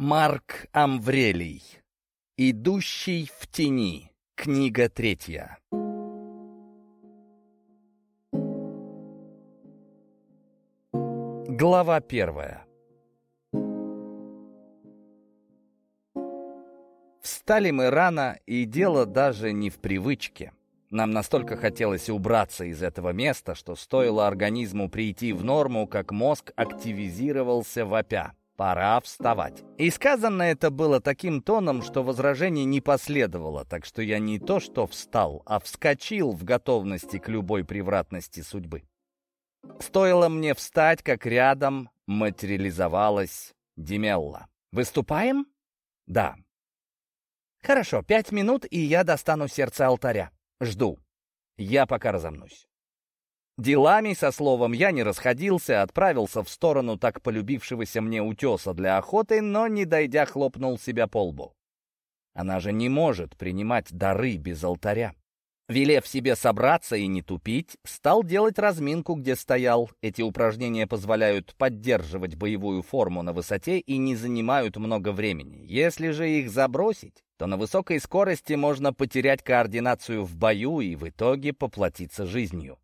Марк Амврелий. «Идущий в тени». Книга третья. Глава первая. Встали мы рано, и дело даже не в привычке. Нам настолько хотелось убраться из этого места, что стоило организму прийти в норму, как мозг активизировался вопя. Пора вставать. И сказано это было таким тоном, что возражений не последовало, так что я не то что встал, а вскочил в готовности к любой превратности судьбы. Стоило мне встать, как рядом материализовалась Демелла. «Выступаем?» «Да». «Хорошо, пять минут, и я достану сердце алтаря. Жду. Я пока разомнусь». Делами, со словом, я не расходился, отправился в сторону так полюбившегося мне утеса для охоты, но, не дойдя, хлопнул себя по лбу. Она же не может принимать дары без алтаря. Велев себе собраться и не тупить, стал делать разминку, где стоял. Эти упражнения позволяют поддерживать боевую форму на высоте и не занимают много времени. Если же их забросить, то на высокой скорости можно потерять координацию в бою и в итоге поплатиться жизнью.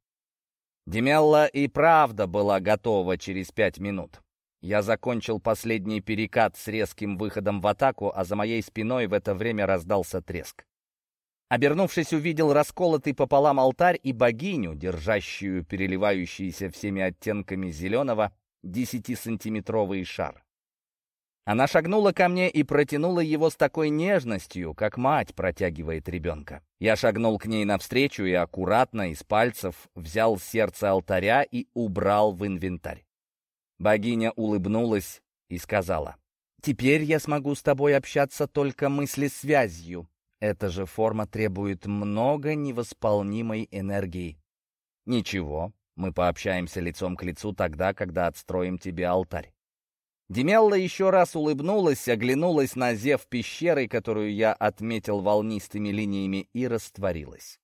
Демелла и правда была готова через пять минут. Я закончил последний перекат с резким выходом в атаку, а за моей спиной в это время раздался треск. Обернувшись, увидел расколотый пополам алтарь и богиню, держащую переливающийся всеми оттенками зеленого десятисантиметровый шар. Она шагнула ко мне и протянула его с такой нежностью, как мать протягивает ребенка. Я шагнул к ней навстречу и аккуратно из пальцев взял сердце алтаря и убрал в инвентарь. Богиня улыбнулась и сказала, «Теперь я смогу с тобой общаться только мысли-связью. Эта же форма требует много невосполнимой энергии. Ничего, мы пообщаемся лицом к лицу тогда, когда отстроим тебе алтарь. Демелла еще раз улыбнулась, оглянулась на зев пещеры, которую я отметил волнистыми линиями, и растворилась.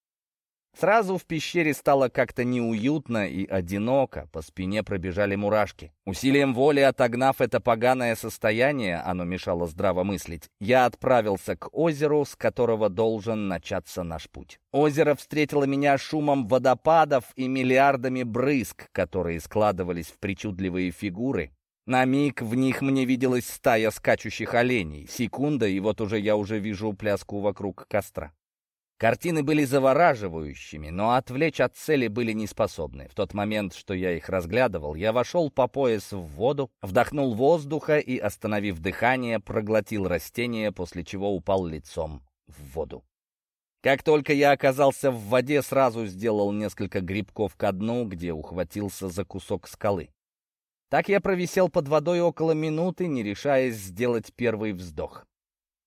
Сразу в пещере стало как-то неуютно и одиноко, по спине пробежали мурашки. Усилием воли отогнав это поганое состояние, оно мешало здраво мыслить, я отправился к озеру, с которого должен начаться наш путь. Озеро встретило меня шумом водопадов и миллиардами брызг, которые складывались в причудливые фигуры, на миг в них мне виделась стая скачущих оленей. Секунда, и вот уже я уже вижу пляску вокруг костра. Картины были завораживающими, но отвлечь от цели были не способны. В тот момент, что я их разглядывал, я вошел по пояс в воду, вдохнул воздуха и, остановив дыхание, проглотил растение, после чего упал лицом в воду. Как только я оказался в воде, сразу сделал несколько грибков ко дну, где ухватился за кусок скалы. Так я провисел под водой около минуты, не решаясь сделать первый вздох.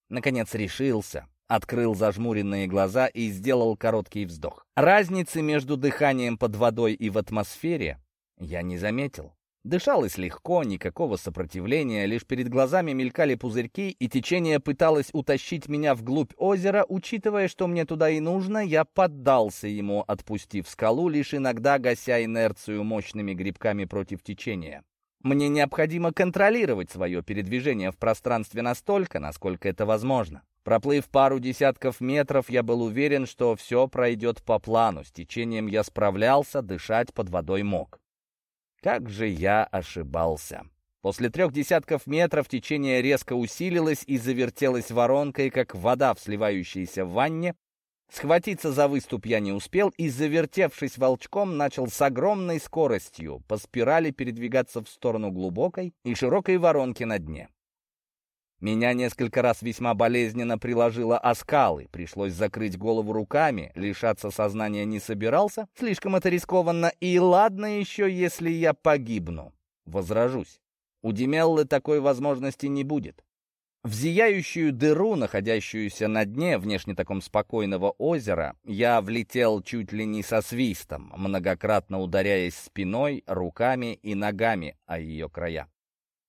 Наконец решился, открыл зажмуренные глаза и сделал короткий вздох. Разницы между дыханием под водой и в атмосфере я не заметил. Дышалось легко, никакого сопротивления, лишь перед глазами мелькали пузырьки, и течение пыталось утащить меня вглубь озера, учитывая, что мне туда и нужно, я поддался ему, отпустив скалу, лишь иногда гася инерцию мощными грибками против течения. Мне необходимо контролировать свое передвижение в пространстве настолько, насколько это возможно. Проплыв пару десятков метров, я был уверен, что все пройдет по плану. С течением я справлялся, дышать под водой мог. Как же я ошибался. После трех десятков метров течение резко усилилось и завертелось воронкой, как вода в сливающейся ванне, Схватиться за выступ я не успел и, завертевшись волчком, начал с огромной скоростью по спирали передвигаться в сторону глубокой и широкой воронки на дне. Меня несколько раз весьма болезненно приложило о скалы, пришлось закрыть голову руками, лишаться сознания не собирался, слишком это рискованно, и ладно еще, если я погибну. Возражусь. У Демеллы такой возможности не будет. В зияющую дыру, находящуюся на дне внешне таком спокойного озера, я влетел чуть ли не со свистом, многократно ударяясь спиной, руками и ногами о ее края.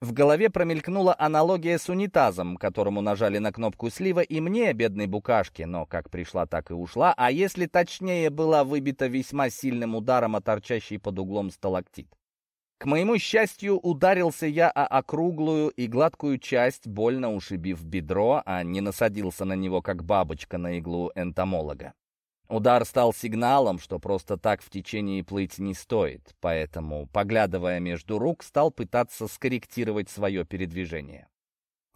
В голове промелькнула аналогия с унитазом, которому нажали на кнопку слива и мне, бедной букашке, но как пришла, так и ушла, а если точнее, была выбита весьма сильным ударом о торчащий под углом сталактит. К моему счастью, ударился я о округлую и гладкую часть, больно ушибив бедро, а не насадился на него, как бабочка на иглу энтомолога. Удар стал сигналом, что просто так в течение плыть не стоит, поэтому, поглядывая между рук, стал пытаться скорректировать свое передвижение.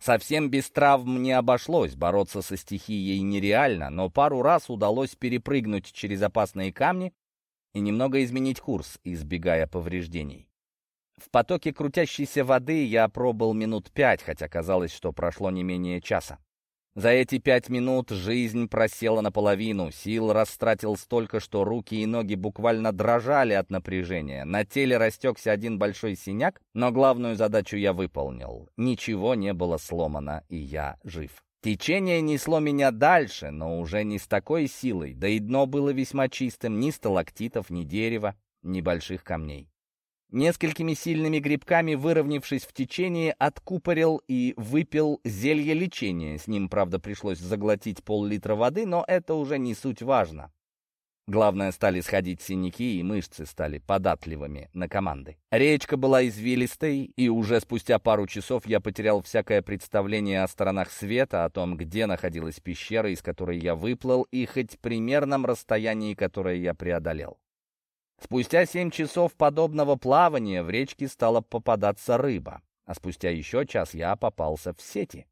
Совсем без травм не обошлось, бороться со стихией нереально, но пару раз удалось перепрыгнуть через опасные камни и немного изменить курс, избегая повреждений. В потоке крутящейся воды я пробыл минут пять, хотя казалось, что прошло не менее часа. За эти пять минут жизнь просела наполовину, сил растратил столько, что руки и ноги буквально дрожали от напряжения. На теле растекся один большой синяк, но главную задачу я выполнил. Ничего не было сломано, и я жив. Течение несло меня дальше, но уже не с такой силой, да и дно было весьма чистым, ни сталактитов, ни дерева, ни больших камней. Несколькими сильными грибками, выровнявшись в течение, откупорил и выпил зелье лечения. С ним, правда, пришлось заглотить пол-литра воды, но это уже не суть важно. Главное, стали сходить синяки, и мышцы стали податливыми на команды. Речка была извилистой, и уже спустя пару часов я потерял всякое представление о сторонах света, о том, где находилась пещера, из которой я выплыл, и хоть примерном расстоянии, которое я преодолел. Спустя семь часов подобного плавания в речке стала попадаться рыба, а спустя еще час я попался в сети.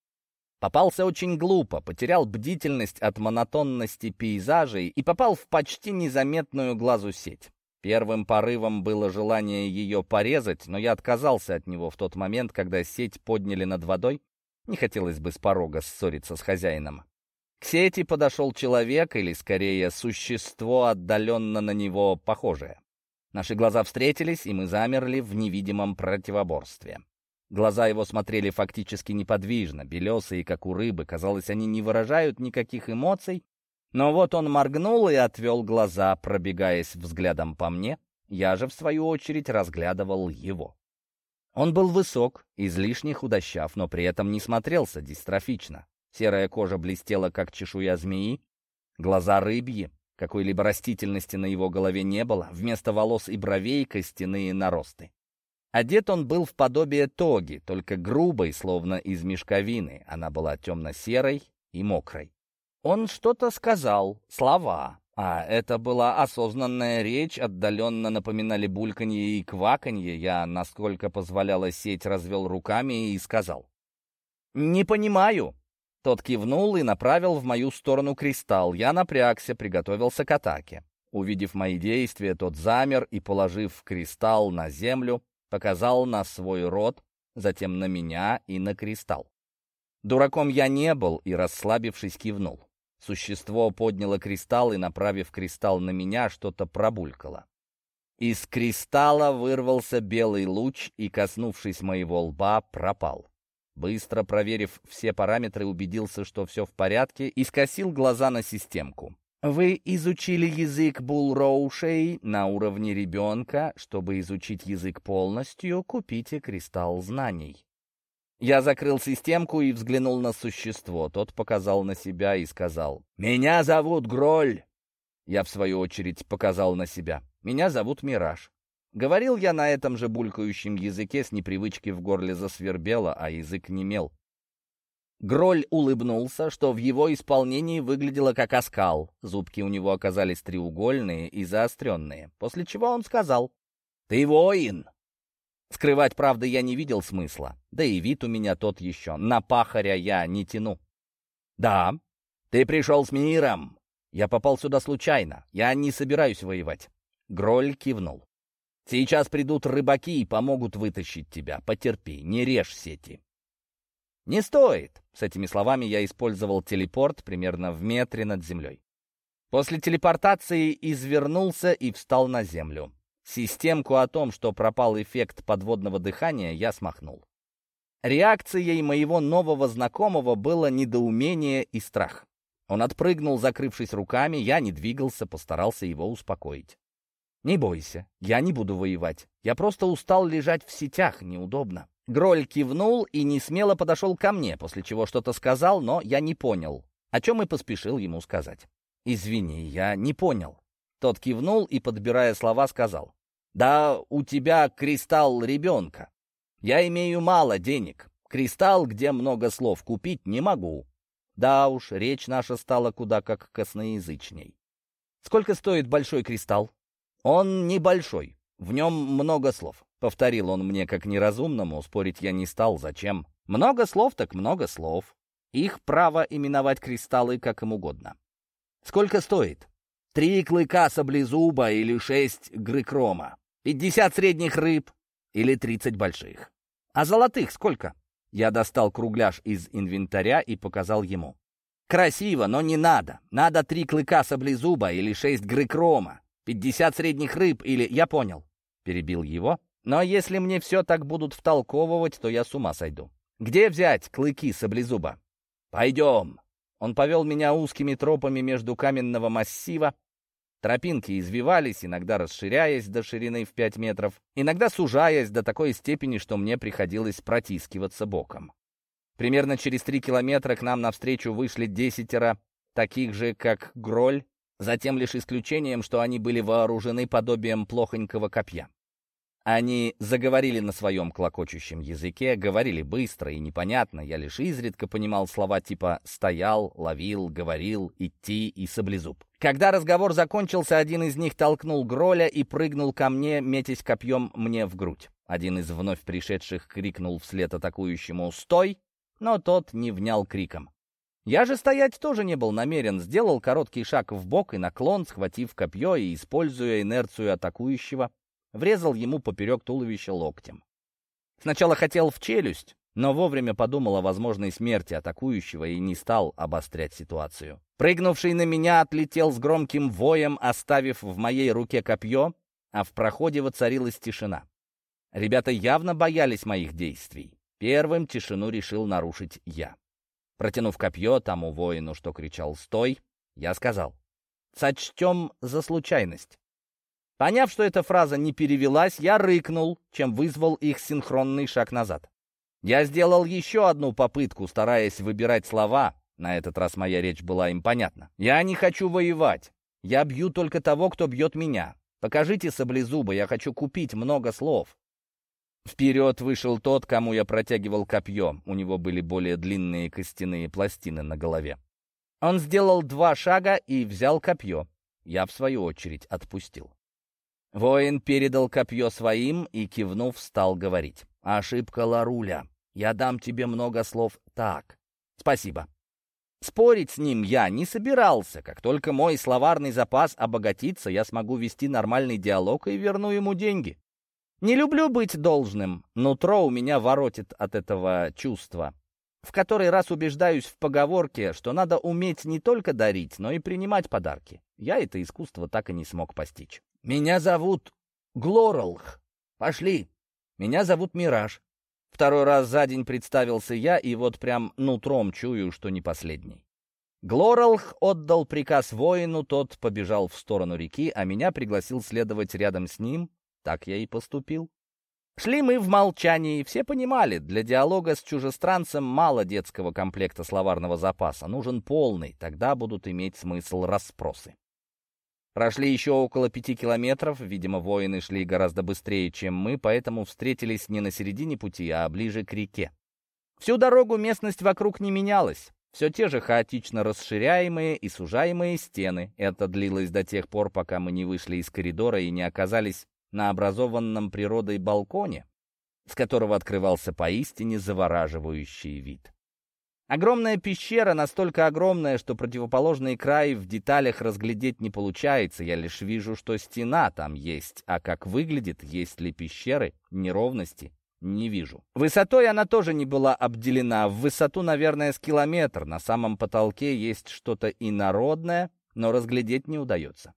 Попался очень глупо, потерял бдительность от монотонности пейзажей и попал в почти незаметную глазу сеть. Первым порывом было желание ее порезать, но я отказался от него в тот момент, когда сеть подняли над водой. Не хотелось бы с порога ссориться с хозяином. К сети подошел человек, или скорее существо, отдаленно на него похожее. Наши глаза встретились, и мы замерли в невидимом противоборстве. Глаза его смотрели фактически неподвижно, белесые, как у рыбы. Казалось, они не выражают никаких эмоций. Но вот он моргнул и отвел глаза, пробегаясь взглядом по мне. Я же, в свою очередь, разглядывал его. Он был высок, излишне худощав, но при этом не смотрелся дистрофично. Серая кожа блестела, как чешуя змеи, глаза рыбьи, какой-либо растительности на его голове не было, вместо волос и бровей костяные наросты. Одет он был в подобие тоги, только грубой, словно из мешковины. Она была темно-серой и мокрой. Он что-то сказал, слова, а это была осознанная речь, отдаленно напоминали бульканье и кваканье. Я, насколько позволяла сеть, развел руками и сказал. «Не понимаю. Тот кивнул и направил в мою сторону кристалл. Я напрягся, приготовился к атаке. Увидев мои действия, тот замер и, положив кристалл на землю, показал на свой рот, затем на меня и на кристалл. Дураком я не был и, расслабившись, кивнул. Существо подняло кристалл и, направив кристалл на меня, что-то пробулькало. Из кристалла вырвался белый луч и, коснувшись моего лба, пропал. Быстро проверив все параметры, убедился, что все в порядке, и скосил глаза на системку. Вы изучили язык булроушей на уровне ребенка. Чтобы изучить язык полностью, купите кристалл знаний. Я закрыл системку и взглянул на существо. Тот показал на себя и сказал, «Меня зовут Гроль». Я, в свою очередь, показал на себя. «Меня зовут Мираж». Говорил я на этом же булькающем языке, с непривычки в горле засвербело, а язык немел. Гроль улыбнулся, что в его исполнении выглядело как оскал. Зубки у него оказались треугольные и заостренные, после чего он сказал «Ты воин!». Скрывать, правда, я не видел смысла, да и вид у меня тот еще, на пахаря я не тяну. «Да, ты пришел с миром!» «Я попал сюда случайно, я не собираюсь воевать». Гроль кивнул. Сейчас придут рыбаки и помогут вытащить тебя. Потерпи, не режь сети». «Не стоит!» С этими словами я использовал телепорт примерно в метре над землей. После телепортации извернулся и встал на землю. Системку о том, что пропал эффект подводного дыхания, я смахнул. Реакцией моего нового знакомого было недоумение и страх. Он отпрыгнул, закрывшись руками, я не двигался, постарался его успокоить. «Не бойся, я не буду воевать. Я просто устал лежать в сетях, неудобно». Гроль кивнул и не смело подошел ко мне, после чего что-то сказал, но я не понял, о чем и поспешил ему сказать. «Извини, я не понял». Тот кивнул и, подбирая слова, сказал. Да у тебя кристалл ребенка. Я имею мало денег. Кристалл, где много слов, купить не могу. Да уж, речь наша стала куда как косноязычней. Сколько стоит большой кристалл? Он небольшой, в нем много слов. Повторил он мне как неразумному, спорить я не стал, зачем? Много слов так много слов. Их право именовать кристаллы как им угодно. Сколько стоит? Три клыка саблезуба или шесть грыкрома? Пятьдесят средних рыб или тридцать больших? А золотых сколько? Я достал кругляш из инвентаря и показал ему. «Красиво, но не надо. Надо три клыка саблезуба или шесть грыкрома, пятьдесят средних рыб или...» «Я понял», — перебил его. «Но если мне все так будут втолковывать, то я с ума сойду. Где взять клыки саблезуба?» «Пойдем». Он повел меня узкими тропами между каменного массива, Тропинки извивались, иногда расширяясь до ширины в 5 метров, иногда сужаясь до такой степени, что мне приходилось протискиваться боком. Примерно через три километра к нам навстречу вышли десятеро, таких же, как Гроль, затем лишь исключением, что они были вооружены подобием плохонького копья. Они заговорили на своем клокочущем языке, говорили быстро и непонятно, я лишь изредка понимал слова типа «стоял», «ловил», «говорил», «идти» и «саблезуб». Когда разговор закончился, один из них толкнул Гроля и прыгнул ко мне, метясь копьем мне в грудь. Один из вновь пришедших крикнул вслед атакующему «Стой!», но тот не внял криком. Я же стоять тоже не был намерен, сделал короткий шаг в бок и наклон, схватив копье и, используя инерцию атакующего, Врезал ему поперек туловища локтем. Сначала хотел в челюсть, но вовремя подумал о возможной смерти атакующего и не стал обострять ситуацию. Прыгнувший на меня отлетел с громким воем, оставив в моей руке копье, а в проходе воцарилась тишина. Ребята явно боялись моих действий. Первым тишину решил нарушить я. Протянув копье тому воину, что кричал «Стой!», я сказал «Сочтем за случайность». Поняв, что эта фраза не перевелась, я рыкнул, чем вызвал их синхронный шаг назад. Я сделал еще одну попытку, стараясь выбирать слова. На этот раз моя речь была им понятна. «Я не хочу воевать. Я бью только того, кто бьет меня. Покажите саблезубы, я хочу купить много слов». Вперед вышел тот, кому я протягивал копье. У него были более длинные костяные пластины на голове. Он сделал два шага и взял копье. Я, в свою очередь, отпустил. Воин передал копье своим и, кивнув, стал говорить. «Ошибка Ларуля. Я дам тебе много слов так. Спасибо». Спорить с ним я не собирался. Как только мой словарный запас обогатится, я смогу вести нормальный диалог и верну ему деньги. Не люблю быть должным. Нутро у меня воротит от этого чувства. В который раз убеждаюсь в поговорке, что надо уметь не только дарить, но и принимать подарки. Я это искусство так и не смог постичь. «Меня зовут Глоралх. Пошли. Меня зовут Мираж». Второй раз за день представился я, и вот прям нутром чую, что не последний. Глоралх отдал приказ воину, тот побежал в сторону реки, а меня пригласил следовать рядом с ним. Так я и поступил. Шли мы в молчании, все понимали, для диалога с чужестранцем мало детского комплекта словарного запаса, нужен полный, тогда будут иметь смысл расспросы. Прошли еще около пяти километров, видимо, воины шли гораздо быстрее, чем мы, поэтому встретились не на середине пути, а ближе к реке. Всю дорогу местность вокруг не менялась. Все те же хаотично расширяемые и сужаемые стены. Это длилось до тех пор, пока мы не вышли из коридора и не оказались на образованном природой балконе, с которого открывался поистине завораживающий вид. Огромная пещера, настолько огромная, что противоположный край в деталях разглядеть не получается. Я лишь вижу, что стена там есть, а как выглядит, есть ли пещеры, неровности, не вижу. Высотой она тоже не была обделена. В высоту, наверное, с километр. На самом потолке есть что-то инородное, но разглядеть не удается.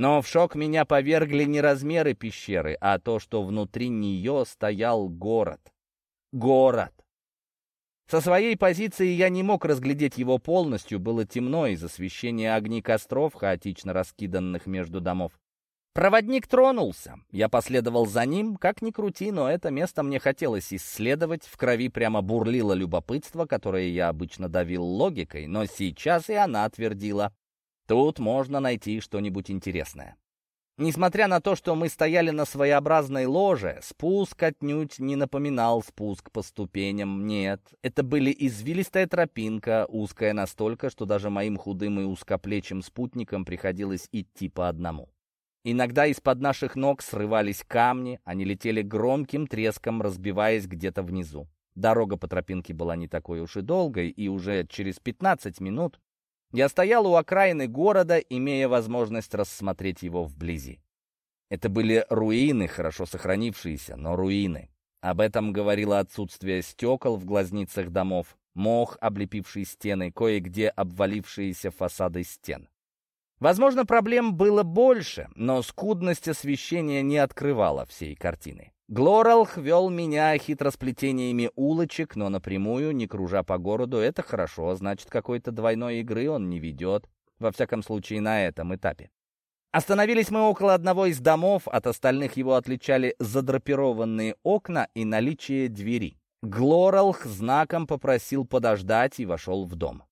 Но в шок меня повергли не размеры пещеры, а то, что внутри нее стоял город. Город! Со своей позиции я не мог разглядеть его полностью, было темно из освещения огней костров, хаотично раскиданных между домов. Проводник тронулся. Я последовал за ним, как ни крути, но это место мне хотелось исследовать. В крови прямо бурлило любопытство, которое я обычно давил логикой, но сейчас и она твердила. Тут можно найти что-нибудь интересное. Несмотря на то, что мы стояли на своеобразной ложе, спуск отнюдь не напоминал спуск по ступеням, нет. Это были извилистая тропинка, узкая настолько, что даже моим худым и узкоплечим спутникам приходилось идти по одному. Иногда из-под наших ног срывались камни, они летели громким треском, разбиваясь где-то внизу. Дорога по тропинке была не такой уж и долгой, и уже через 15 минут я стоял у окраины города, имея возможность рассмотреть его вблизи. Это были руины, хорошо сохранившиеся, но руины. Об этом говорило отсутствие стекол в глазницах домов, мох, облепивший стены, кое-где обвалившиеся фасады стен. Возможно, проблем было больше, но скудность освещения не открывала всей картины. Глоралх вел меня хитросплетениями улочек, но напрямую, не кружа по городу, это хорошо, значит, какой-то двойной игры он не ведет, во всяком случае, на этом этапе. Остановились мы около одного из домов, от остальных его отличали задрапированные окна и наличие двери. Глоралх знаком попросил подождать и вошел в дом.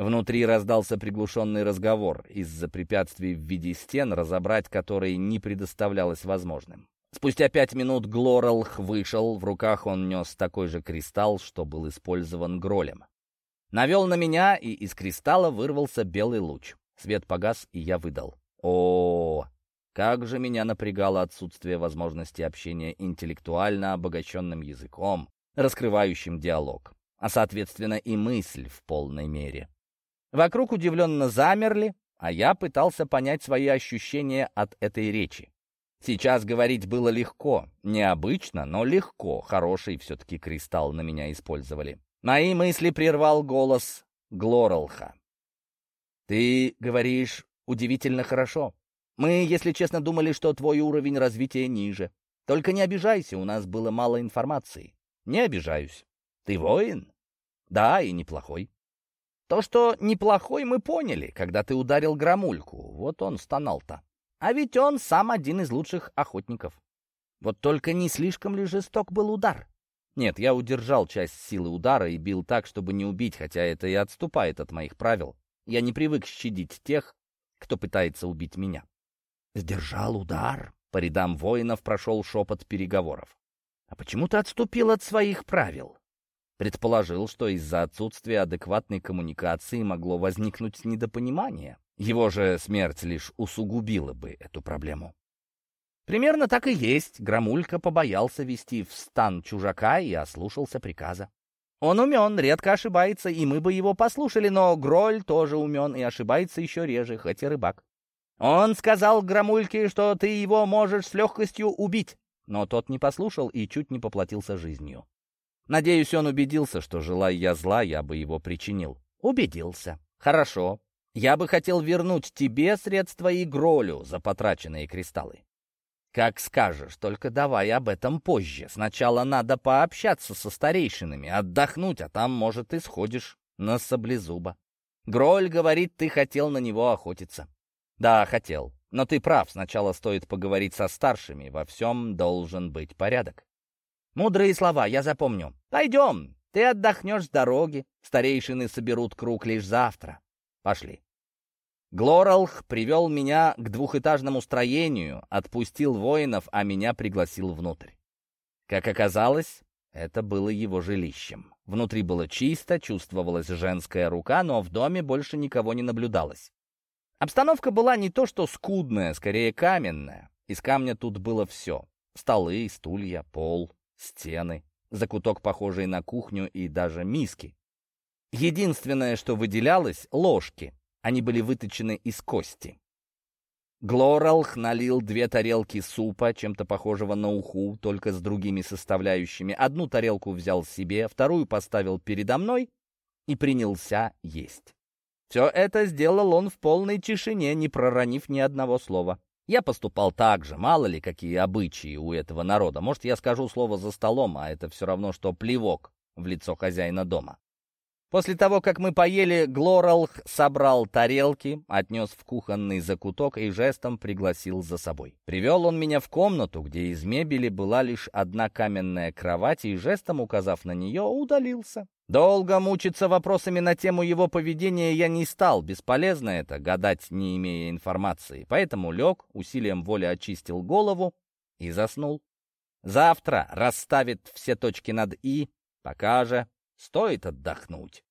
Внутри раздался приглушенный разговор из-за препятствий в виде стен, разобрать которые не предоставлялось возможным. Спустя пять минут Глоралх вышел, в руках он нес такой же кристалл, что был использован Гролем. Навел на меня, и из кристалла вырвался белый луч. Свет погас, и я выдал. О, как же меня напрягало отсутствие возможности общения интеллектуально обогащенным языком, раскрывающим диалог, а, соответственно, и мысль в полной мере. Вокруг удивленно замерли, а я пытался понять свои ощущения от этой речи. Сейчас говорить было легко. Необычно, но легко. Хороший все-таки кристалл на меня использовали. Мои мысли прервал голос Глоралха. «Ты говоришь удивительно хорошо. Мы, если честно, думали, что твой уровень развития ниже. Только не обижайся, у нас было мало информации». «Не обижаюсь. Ты воин?» «Да, и неплохой». «То, что неплохой, мы поняли, когда ты ударил громульку. Вот он стонал-то». А ведь он сам один из лучших охотников. Вот только не слишком ли жесток был удар? Нет, я удержал часть силы удара и бил так, чтобы не убить, хотя это и отступает от моих правил. Я не привык щадить тех, кто пытается убить меня. Сдержал удар. По рядам воинов прошел шепот переговоров. А почему ты отступил от своих правил? Предположил, что из-за отсутствия адекватной коммуникации могло возникнуть недопонимание. Его же смерть лишь усугубила бы эту проблему. Примерно так и есть. Громулька побоялся вести в стан чужака и ослушался приказа. Он умен, редко ошибается, и мы бы его послушали, но Гроль тоже умен и ошибается еще реже, хоть и рыбак. Он сказал Громульке, что ты его можешь с легкостью убить, но тот не послушал и чуть не поплатился жизнью. Надеюсь, он убедился, что, желая я зла, я бы его причинил. Убедился. Хорошо. Я бы хотел вернуть тебе средства и Гролю за потраченные кристаллы. Как скажешь, только давай об этом позже. Сначала надо пообщаться со старейшинами, отдохнуть, а там, может, и сходишь на саблезуба. Гроль говорит, ты хотел на него охотиться. Да, хотел. Но ты прав, сначала стоит поговорить со старшими, во всем должен быть порядок. Мудрые слова, я запомню. Пойдем, ты отдохнешь с дороги, старейшины соберут круг лишь завтра. Пошли. Глоралх привел меня к двухэтажному строению, отпустил воинов, а меня пригласил внутрь. Как оказалось, это было его жилищем. Внутри было чисто, чувствовалась женская рука, но в доме больше никого не наблюдалось. Обстановка была не то что скудная, скорее каменная. Из камня тут было все. Столы, стулья, пол, стены, закуток, похожий на кухню, и даже миски. Единственное, что выделялось — ложки. Они были выточены из кости. Глоралх налил две тарелки супа, чем-то похожего на уху, только с другими составляющими. Одну тарелку взял себе, вторую поставил передо мной и принялся есть. Все это сделал он в полной тишине, не проронив ни одного слова. Я поступал так же, мало ли какие обычаи у этого народа. Может, я скажу слово за столом, а это все равно, что плевок в лицо хозяина дома. После того, как мы поели, Глоралх собрал тарелки, отнес в кухонный закуток и жестом пригласил за собой. Привел он меня в комнату, где из мебели была лишь одна каменная кровать, и жестом, указав на нее, удалился. Долго мучиться вопросами на тему его поведения я не стал, бесполезно это, гадать не имея информации. Поэтому лег, усилием воли очистил голову и заснул. Завтра расставит все точки над «и», пока же стоит отдохнуть.